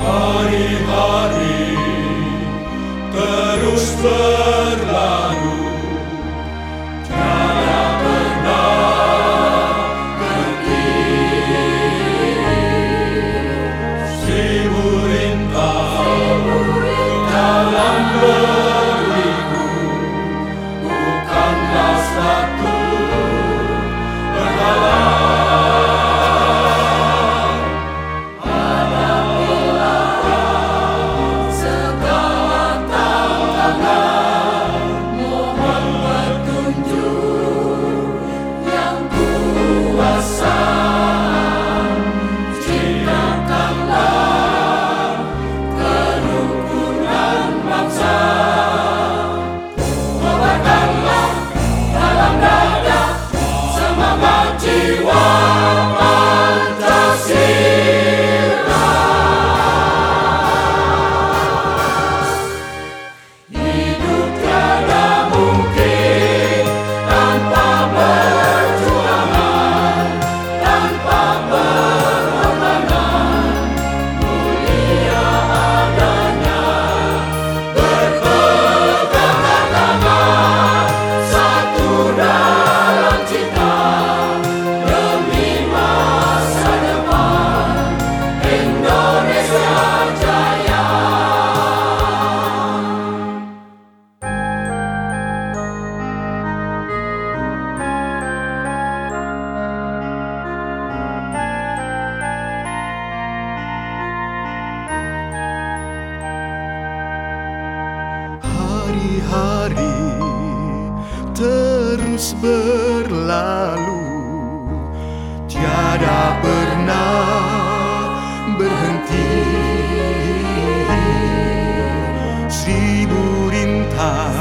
Hari Hari, terus ber hari terus berlalu. Tiada pernah berhenti. Seribu rintang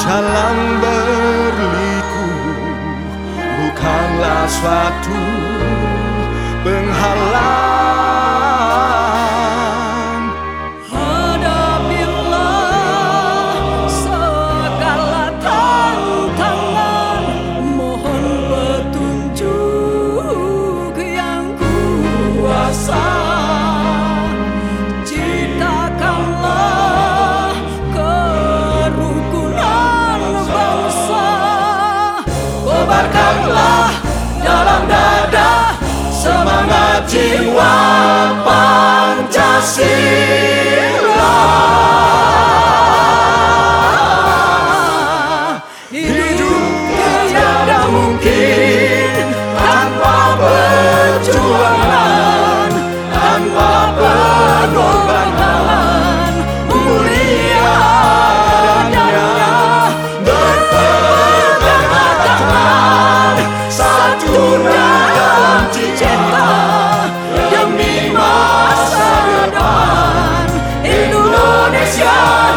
jalan berliku. Bukanlah suatu penghalang semangat jiwa Pancasila Senhor.